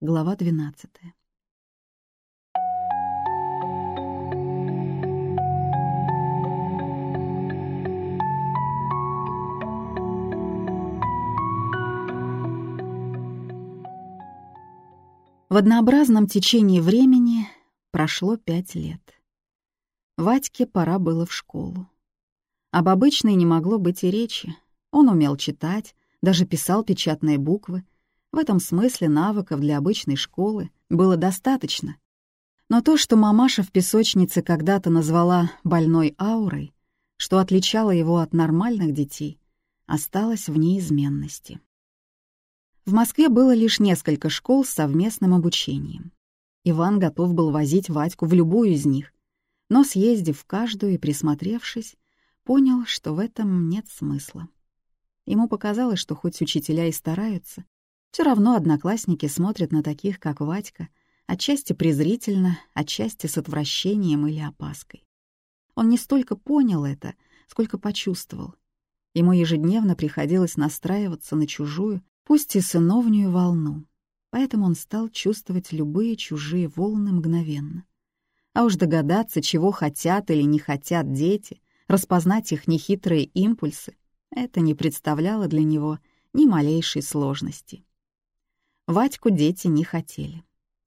Глава 12. В однообразном течении времени прошло пять лет. Вадьке пора было в школу. Об обычной не могло быть и речи. Он умел читать, даже писал печатные буквы. В этом смысле навыков для обычной школы было достаточно. Но то, что мамаша в песочнице когда-то назвала «больной аурой», что отличало его от нормальных детей, осталось в неизменности. В Москве было лишь несколько школ с совместным обучением. Иван готов был возить Вадьку в любую из них, но, съездив в каждую и присмотревшись, понял, что в этом нет смысла. Ему показалось, что хоть учителя и стараются, все равно одноклассники смотрят на таких, как Вадька, отчасти презрительно, отчасти с отвращением или опаской. Он не столько понял это, сколько почувствовал. Ему ежедневно приходилось настраиваться на чужую, пусть и сыновнюю волну, поэтому он стал чувствовать любые чужие волны мгновенно. А уж догадаться, чего хотят или не хотят дети, распознать их нехитрые импульсы, это не представляло для него ни малейшей сложности. Вадьку дети не хотели.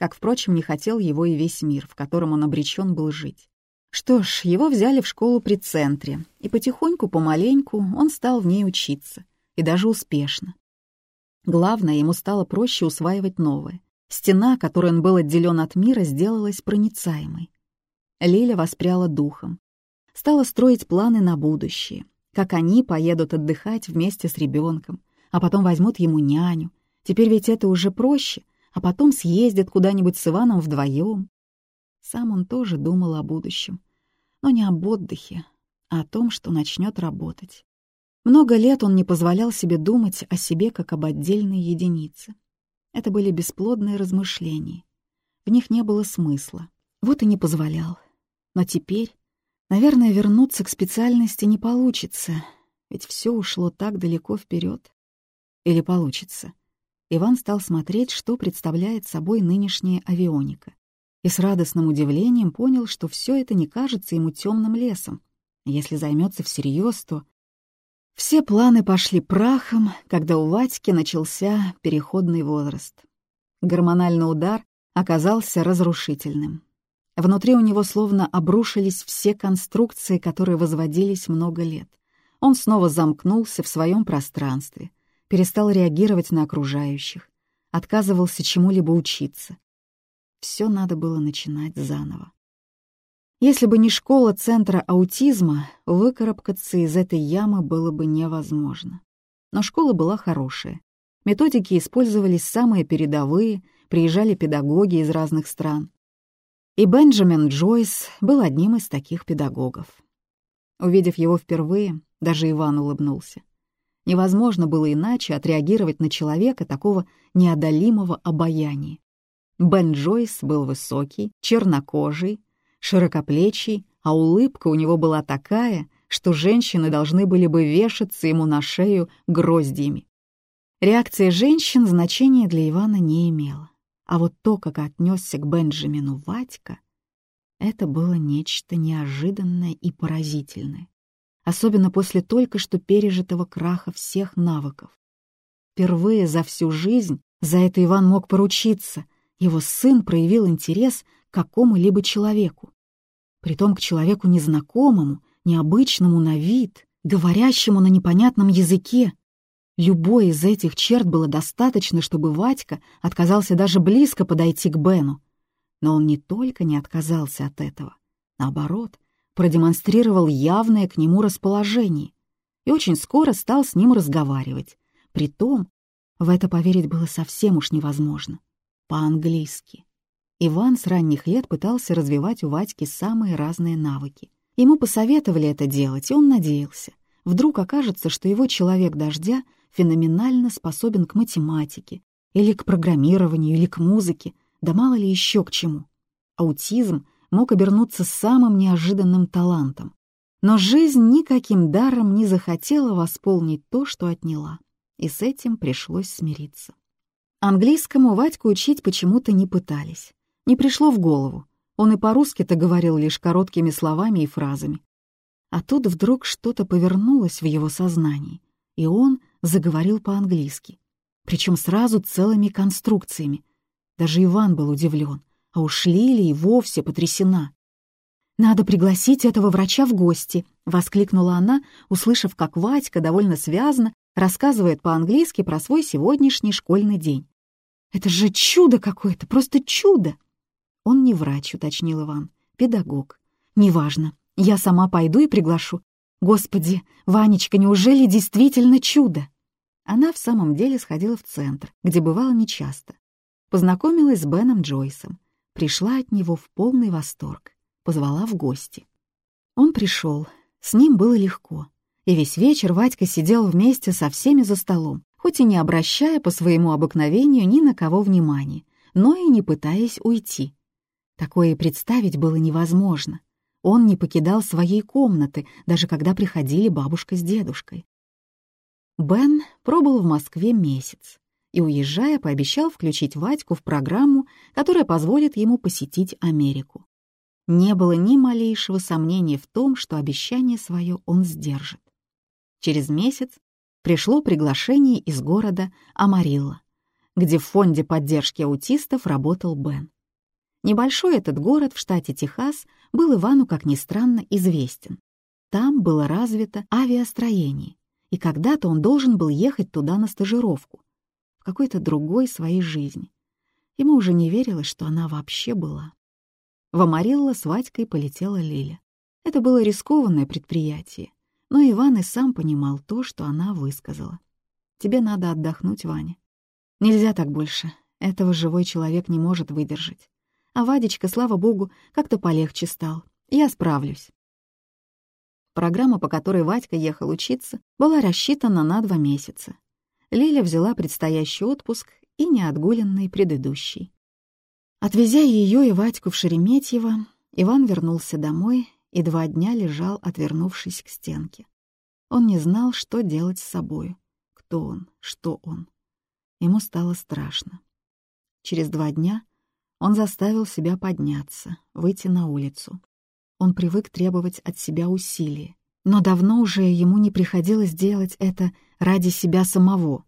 Как, впрочем, не хотел его и весь мир, в котором он обречен был жить. Что ж, его взяли в школу при центре, и потихоньку, помаленьку он стал в ней учиться, и даже успешно. Главное, ему стало проще усваивать новое. Стена, которой он был отделен от мира, сделалась проницаемой. Лиля воспряла духом. Стала строить планы на будущее. Как они поедут отдыхать вместе с ребенком, а потом возьмут ему няню. Теперь ведь это уже проще, а потом съездят куда-нибудь с Иваном вдвоем. Сам он тоже думал о будущем, но не об отдыхе, а о том, что начнет работать. Много лет он не позволял себе думать о себе как об отдельной единице. Это были бесплодные размышления. В них не было смысла. Вот и не позволял. Но теперь, наверное, вернуться к специальности не получится, ведь все ушло так далеко вперед. Или получится. Иван стал смотреть, что представляет собой нынешняя авионика, и с радостным удивлением понял, что все это не кажется ему темным лесом. Если займется всерьез, то все планы пошли прахом, когда у Вадьки начался переходный возраст. Гормональный удар оказался разрушительным. Внутри у него словно обрушились все конструкции, которые возводились много лет. Он снова замкнулся в своем пространстве, перестал реагировать на окружающих, отказывался чему-либо учиться. Все надо было начинать заново. Если бы не школа Центра аутизма, выкарабкаться из этой ямы было бы невозможно. Но школа была хорошая. Методики использовались самые передовые, приезжали педагоги из разных стран. И Бенджамин Джойс был одним из таких педагогов. Увидев его впервые, даже Иван улыбнулся. Невозможно было иначе отреагировать на человека такого неодолимого обаяния. Бен Джойс был высокий, чернокожий, широкоплечий, а улыбка у него была такая, что женщины должны были бы вешаться ему на шею гроздьями. Реакция женщин значения для Ивана не имела. А вот то, как отнесся к Бенджамину Ватька, это было нечто неожиданное и поразительное, особенно после только что пережитого краха всех навыков. Впервые за всю жизнь за это Иван мог поручиться. Его сын проявил интерес к какому-либо человеку притом к человеку незнакомому, необычному на вид, говорящему на непонятном языке. Любой из этих черт было достаточно, чтобы Вадька отказался даже близко подойти к Бену. Но он не только не отказался от этого, наоборот, продемонстрировал явное к нему расположение и очень скоро стал с ним разговаривать. Притом, в это поверить было совсем уж невозможно. По-английски. Иван с ранних лет пытался развивать у Вадьки самые разные навыки. Ему посоветовали это делать, и он надеялся. Вдруг окажется, что его человек дождя феноменально способен к математике, или к программированию, или к музыке, да мало ли еще к чему. Аутизм мог обернуться самым неожиданным талантом. Но жизнь никаким даром не захотела восполнить то, что отняла, и с этим пришлось смириться. Английскому Вадьку учить почему-то не пытались. Не пришло в голову. Он и по-русски-то говорил лишь короткими словами и фразами. А тут вдруг что-то повернулось в его сознании, и он заговорил по-английски. Причем сразу целыми конструкциями. Даже Иван был удивлен, а уж Лили и вовсе потрясена. «Надо пригласить этого врача в гости», — воскликнула она, услышав, как Вадька довольно связно рассказывает по-английски про свой сегодняшний школьный день. «Это же чудо какое-то, просто чудо!» «Он не врач», — уточнил Иван, — «педагог». «Неважно, я сама пойду и приглашу. Господи, Ванечка, неужели действительно чудо?» Она в самом деле сходила в центр, где бывала нечасто. Познакомилась с Беном Джойсом, пришла от него в полный восторг, позвала в гости. Он пришел, с ним было легко, и весь вечер Вадька сидел вместе со всеми за столом, хоть и не обращая по своему обыкновению ни на кого внимания, но и не пытаясь уйти. Такое и представить было невозможно. Он не покидал своей комнаты, даже когда приходили бабушка с дедушкой. Бен пробыл в Москве месяц и, уезжая, пообещал включить Вадьку в программу, которая позволит ему посетить Америку. Не было ни малейшего сомнения в том, что обещание свое он сдержит. Через месяц пришло приглашение из города Амарилла, где в фонде поддержки аутистов работал Бен. Небольшой этот город в штате Техас был Ивану, как ни странно, известен. Там было развито авиастроение, и когда-то он должен был ехать туда на стажировку, какой-то другой своей жизни. Ему уже не верилось, что она вообще была. В Амарилло с Вадькой полетела Лиля. Это было рискованное предприятие, но Иван и сам понимал то, что она высказала. «Тебе надо отдохнуть, Ваня. Нельзя так больше. Этого живой человек не может выдержать. А Вадечка, слава богу, как-то полегче стал. Я справлюсь. Программа, по которой Вадька ехал учиться, была рассчитана на два месяца. Лиля взяла предстоящий отпуск и неотгуленный предыдущий. Отвезя ее и Вадьку в Шереметьево, Иван вернулся домой и два дня лежал, отвернувшись к стенке. Он не знал, что делать с собой, кто он, что он. Ему стало страшно. Через два дня он заставил себя подняться, выйти на улицу. Он привык требовать от себя усилий, но давно уже ему не приходилось делать это ради себя самого.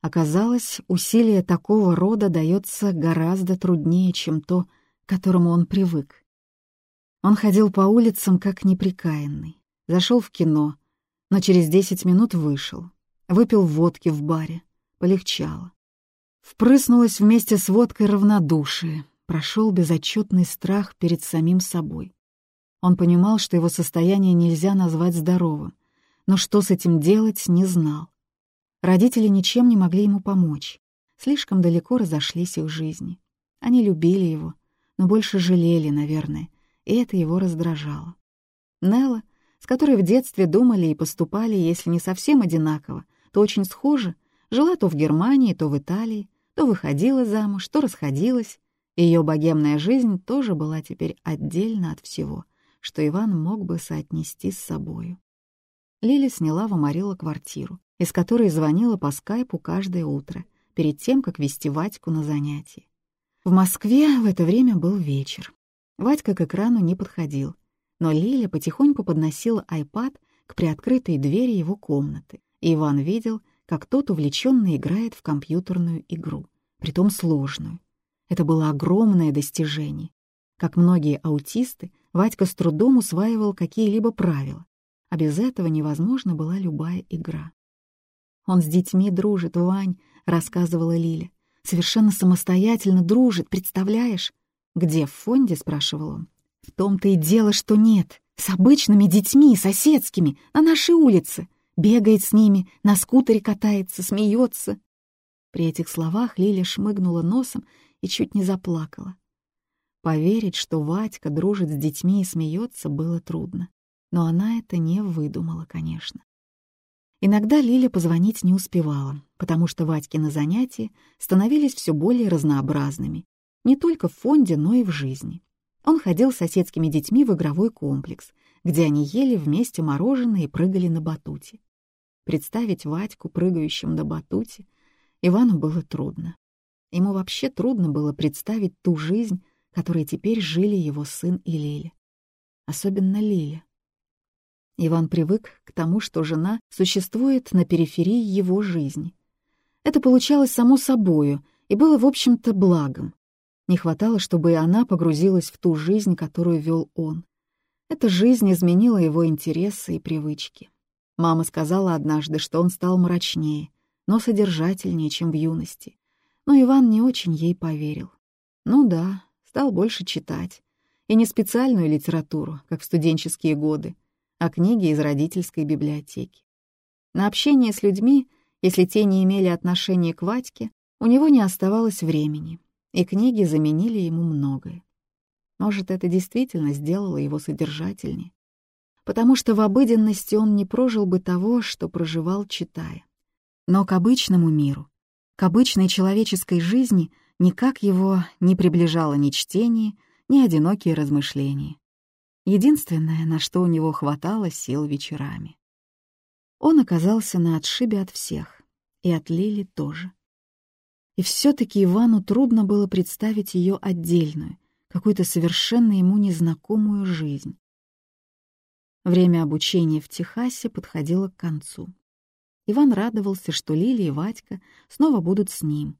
Оказалось, усилие такого рода дается гораздо труднее, чем то, к которому он привык. Он ходил по улицам как неприкаянный, зашел в кино, но через десять минут вышел, выпил водки в баре, полегчало. Впрыснулось вместе с водкой равнодушие, прошел безотчетный страх перед самим собой. Он понимал, что его состояние нельзя назвать здоровым, но что с этим делать, не знал. Родители ничем не могли ему помочь. Слишком далеко разошлись их жизни. Они любили его, но больше жалели, наверное, и это его раздражало. Нелла, с которой в детстве думали и поступали, если не совсем одинаково, то очень схоже, жила то в Германии, то в Италии, то выходила замуж, то расходилась. Ее богемная жизнь тоже была теперь отдельно от всего — что Иван мог бы соотнести с собою. Лили сняла в Амарило квартиру, из которой звонила по скайпу каждое утро, перед тем, как вести Вадьку на занятия. В Москве в это время был вечер. Вадька к экрану не подходил, но Лиля потихоньку подносила айпад к приоткрытой двери его комнаты, и Иван видел, как тот увлеченно играет в компьютерную игру, притом сложную. Это было огромное достижение. Как многие аутисты, Вадька с трудом усваивал какие-либо правила, а без этого невозможна была любая игра. «Он с детьми дружит, Вань», — рассказывала Лиля. «Совершенно самостоятельно дружит, представляешь?» «Где, в фонде?» — спрашивал он. «В том-то и дело, что нет. С обычными детьми, соседскими, на нашей улице. Бегает с ними, на скутере катается, смеется». При этих словах Лиля шмыгнула носом и чуть не заплакала. Поверить, что Вадька дружит с детьми и смеется, было трудно. Но она это не выдумала, конечно. Иногда Лиля позвонить не успевала, потому что Вадькины занятия становились все более разнообразными, не только в фонде, но и в жизни. Он ходил с соседскими детьми в игровой комплекс, где они ели вместе мороженое и прыгали на батуте. Представить Вадьку, прыгающим на батуте, Ивану было трудно. Ему вообще трудно было представить ту жизнь, которой теперь жили его сын и Лиля. Особенно Лиля. Иван привык к тому, что жена существует на периферии его жизни. Это получалось само собою и было, в общем-то, благом. Не хватало, чтобы и она погрузилась в ту жизнь, которую вел он. Эта жизнь изменила его интересы и привычки. Мама сказала однажды, что он стал мрачнее, но содержательнее, чем в юности. Но Иван не очень ей поверил. Ну да, стал больше читать. И не специальную литературу, как в студенческие годы, а книги из родительской библиотеки. На общение с людьми, если те не имели отношения к Ватьке, у него не оставалось времени, и книги заменили ему многое. Может, это действительно сделало его содержательнее, потому что в обыденности он не прожил бы того, что проживал, читая. Но к обычному миру, к обычной человеческой жизни никак его не приближало ни чтение, ни одинокие размышления. Единственное, на что у него хватало сил вечерами. Он оказался на отшибе от всех, и от Лили тоже. И все-таки Ивану трудно было представить ее отдельную, какую-то совершенно ему незнакомую жизнь. Время обучения в Техасе подходило к концу. Иван радовался, что Лили и Вадька снова будут с ним,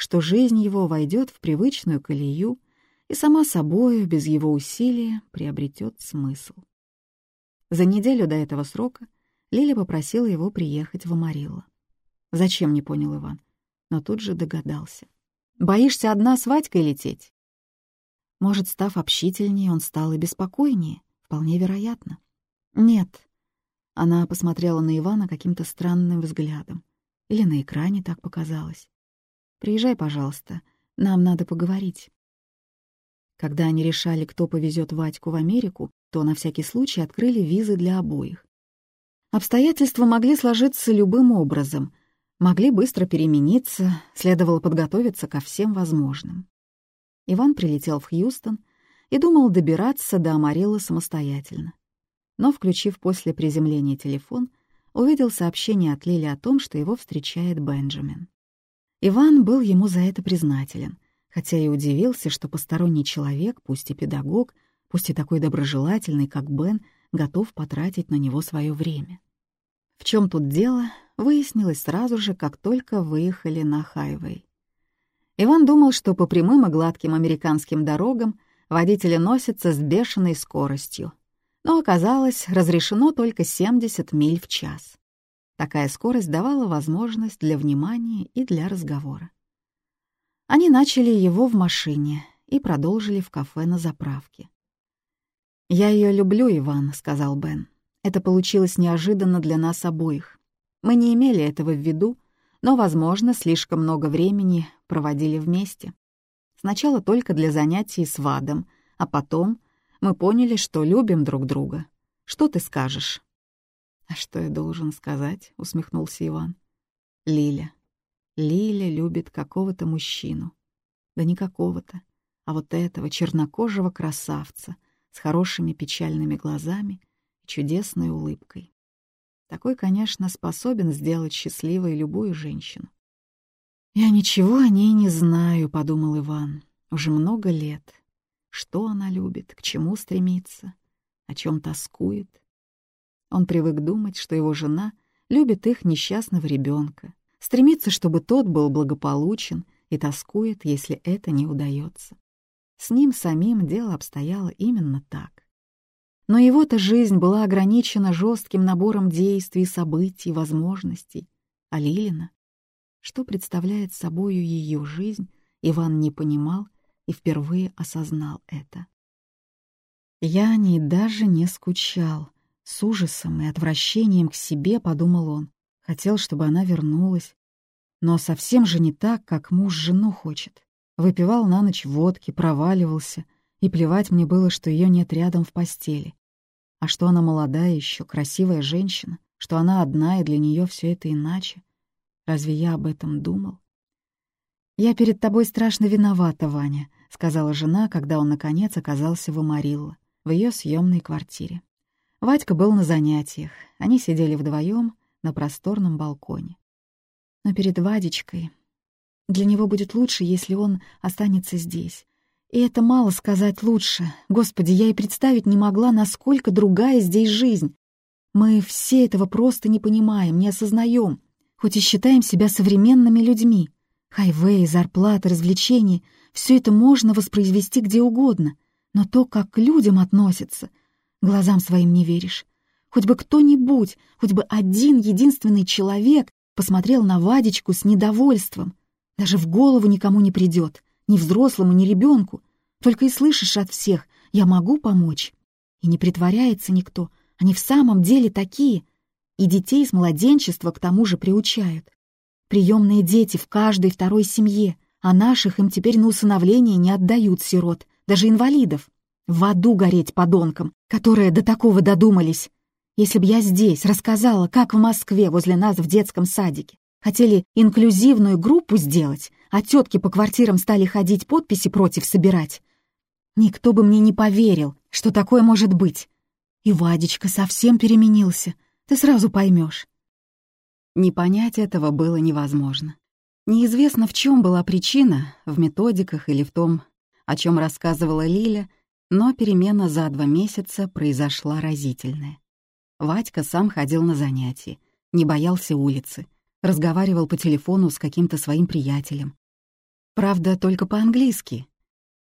что жизнь его войдет в привычную колею и сама собою, без его усилия, приобретет смысл. За неделю до этого срока Лиля попросила его приехать в Амарилlo. Зачем, не понял Иван, но тут же догадался. «Боишься одна с Вадькой лететь?» Может, став общительнее, он стал и беспокойнее? Вполне вероятно. Нет. Она посмотрела на Ивана каким-то странным взглядом. Или на экране так показалось. Приезжай, пожалуйста, нам надо поговорить. Когда они решали, кто повезет Вадьку в Америку, то на всякий случай открыли визы для обоих. Обстоятельства могли сложиться любым образом, могли быстро перемениться, следовало подготовиться ко всем возможным. Иван прилетел в Хьюстон и думал добираться до Амарилла самостоятельно. Но, включив после приземления телефон, увидел сообщение от Лили о том, что его встречает Бенджамин. Иван был ему за это признателен, хотя и удивился, что посторонний человек, пусть и педагог, пусть и такой доброжелательный, как Бен, готов потратить на него свое время. В чем тут дело, выяснилось сразу же, как только выехали на хайвей. Иван думал, что по прямым и гладким американским дорогам водители носятся с бешеной скоростью, но оказалось, разрешено только 70 миль в час. Такая скорость давала возможность для внимания и для разговора. Они начали его в машине и продолжили в кафе на заправке. «Я ее люблю, Иван», — сказал Бен. «Это получилось неожиданно для нас обоих. Мы не имели этого в виду, но, возможно, слишком много времени проводили вместе. Сначала только для занятий с Вадом, а потом мы поняли, что любим друг друга. Что ты скажешь?» «А что я должен сказать?» — усмехнулся Иван. «Лиля. Лиля любит какого-то мужчину. Да не какого-то, а вот этого чернокожего красавца с хорошими печальными глазами и чудесной улыбкой. Такой, конечно, способен сделать счастливой любую женщину. «Я ничего о ней не знаю», — подумал Иван. «Уже много лет. Что она любит, к чему стремится, о чем тоскует?» Он привык думать, что его жена любит их несчастного ребенка, стремится, чтобы тот был благополучен и тоскует, если это не удается. С ним самим дело обстояло именно так. Но его-то жизнь была ограничена жестким набором действий, событий, возможностей. А Лилина? Что представляет собою ее жизнь, Иван не понимал и впервые осознал это. «Я о ней даже не скучал», — с ужасом и отвращением к себе подумал он. Хотел, чтобы она вернулась. Но совсем же не так, как муж жену хочет. Выпивал на ночь водки, проваливался, и плевать мне было, что ее нет рядом в постели. А что она молодая еще, красивая женщина, что она одна, и для нее все это иначе. Разве я об этом думал? «Я перед тобой страшно виновата, Ваня», — сказала жена, когда он, наконец, оказался в Амарилло, в ее съемной квартире. Вадька был на занятиях, они сидели вдвоем на просторном балконе. Но перед Вадечкой... Для него будет лучше, если он останется здесь. И это мало сказать лучше. Господи, я и представить не могла, насколько другая здесь жизнь. Мы все этого просто не понимаем, не осознаем, хоть и считаем себя современными людьми. Хайвей, зарплаты, развлечения — все это можно воспроизвести где угодно, но то, как к людям относятся, глазам своим не веришь. Хоть бы кто-нибудь, хоть бы один единственный человек посмотрел на Вадечку с недовольством. Даже в голову никому не придет, ни взрослому, ни ребенку. Только и слышишь от всех «я могу помочь». И не притворяется никто, они в самом деле такие. И детей с младенчества к тому же приучают. Приемные дети в каждой второй семье, а наших им теперь на усыновление не отдают сирот, даже инвалидов. В аду гореть подонкам, которые до такого додумались. Если б я здесь рассказала, как в Москве возле нас в детском садике, Хотели инклюзивную группу сделать, а тетки по квартирам стали ходить подписи против собирать. Никто бы мне не поверил, что такое может быть. И Вадечка совсем переменился, ты сразу поймешь. Не понять этого было невозможно. Неизвестно, в чем была причина, в методиках или в том, о чем рассказывала Лиля, но перемена за два месяца произошла разительная. Вадька сам ходил на занятия, не боялся улицы, разговаривал по телефону с каким-то своим приятелем. Правда, только по-английски.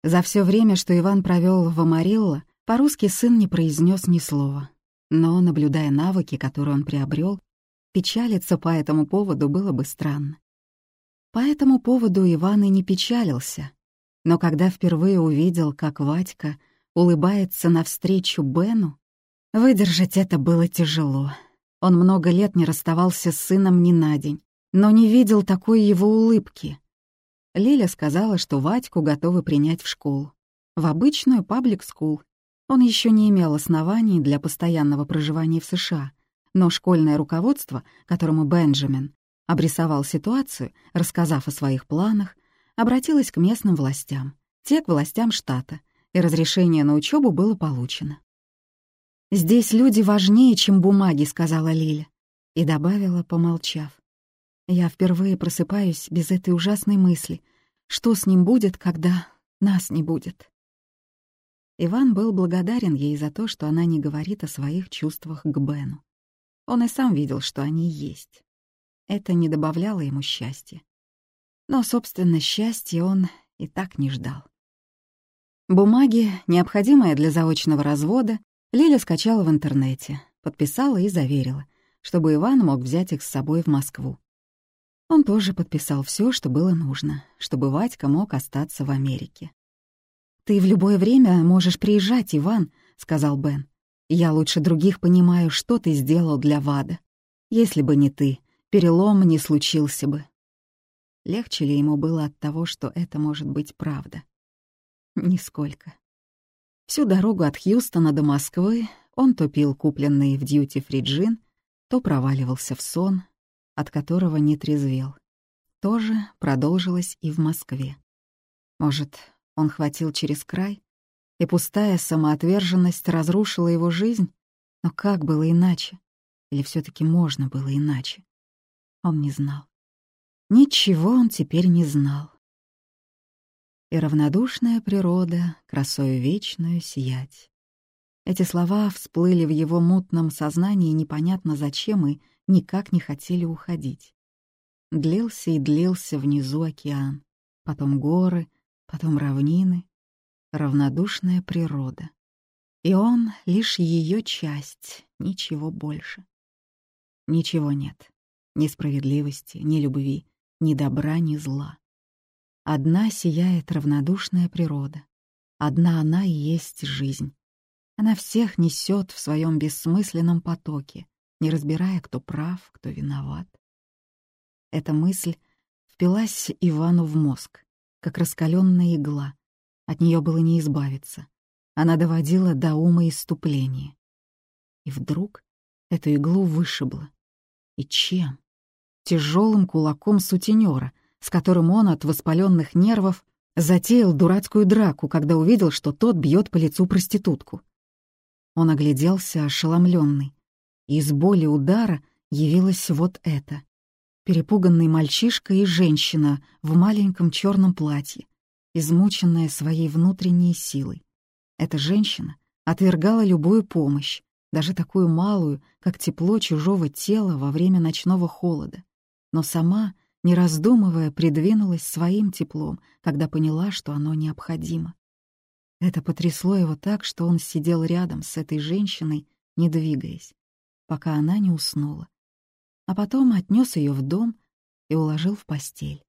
За все время, что Иван провел в Амарилло, по-русски сын не произнес ни слова. Но, наблюдая навыки, которые он приобрел, печалиться по этому поводу было бы странно. По этому поводу Иван и не печалился. Но когда впервые увидел, как Вадька улыбается навстречу Бену, выдержать это было тяжело. Он много лет не расставался с сыном ни на день, но не видел такой его улыбки. Лиля сказала, что Вадьку готовы принять в школу. В обычную паблик-скул. Он еще не имел оснований для постоянного проживания в США, но школьное руководство, которому Бенджамин обрисовал ситуацию, рассказав о своих планах, обратилось к местным властям, те к властям штата, и разрешение на учебу было получено. «Здесь люди важнее, чем бумаги», — сказала Лиля. И добавила, помолчав. «Я впервые просыпаюсь без этой ужасной мысли. Что с ним будет, когда нас не будет?» Иван был благодарен ей за то, что она не говорит о своих чувствах к Бену. Он и сам видел, что они есть. Это не добавляло ему счастья. Но, собственно, счастья он и так не ждал. Бумаги, необходимые для заочного развода, Лиля скачала в интернете, подписала и заверила, чтобы Иван мог взять их с собой в Москву. Он тоже подписал все, что было нужно, чтобы Вадька мог остаться в Америке. «Ты в любое время можешь приезжать, Иван», — сказал Бен. «Я лучше других понимаю, что ты сделал для Вада. Если бы не ты, перелом не случился бы». Легче ли ему было от того, что это может быть правда? Нисколько. Всю дорогу от Хьюстона до Москвы он то пил купленный в дьюти-фри джин, то проваливался в сон, от которого не трезвел. Тоже продолжилось и в Москве. Может, он хватил через край, и пустая самоотверженность разрушила его жизнь? Но как было иначе? Или все таки можно было иначе? Он не знал. Ничего он теперь не знал и равнодушная природа красою вечную сиять. Эти слова всплыли в его мутном сознании непонятно зачем и никак не хотели уходить. Длился и длился внизу океан, потом горы, потом равнины, равнодушная природа. И он — лишь ее часть, ничего больше. Ничего нет. Ни справедливости, ни любви, ни добра, ни зла. Одна сияет равнодушная природа. Одна она и есть жизнь. Она всех несет в своем бессмысленном потоке, не разбирая, кто прав, кто виноват. Эта мысль впилась Ивану в мозг, как раскаленная игла. От нее было не избавиться. Она доводила до ума иступления. И вдруг эту иглу вышибло. И чем? Тяжелым кулаком сутенера, с которым он от воспаленных нервов затеял дурацкую драку, когда увидел, что тот бьет по лицу проститутку. Он огляделся ошеломленный. Из боли удара явилось вот это. перепуганный мальчишка и женщина в маленьком черном платье, измученная своей внутренней силой. Эта женщина отвергала любую помощь, даже такую малую, как тепло чужого тела во время ночного холода, но сама, не раздумывая, придвинулась своим теплом, когда поняла, что оно необходимо. Это потрясло его так, что он сидел рядом с этой женщиной, не двигаясь, пока она не уснула. А потом отнес ее в дом и уложил в постель.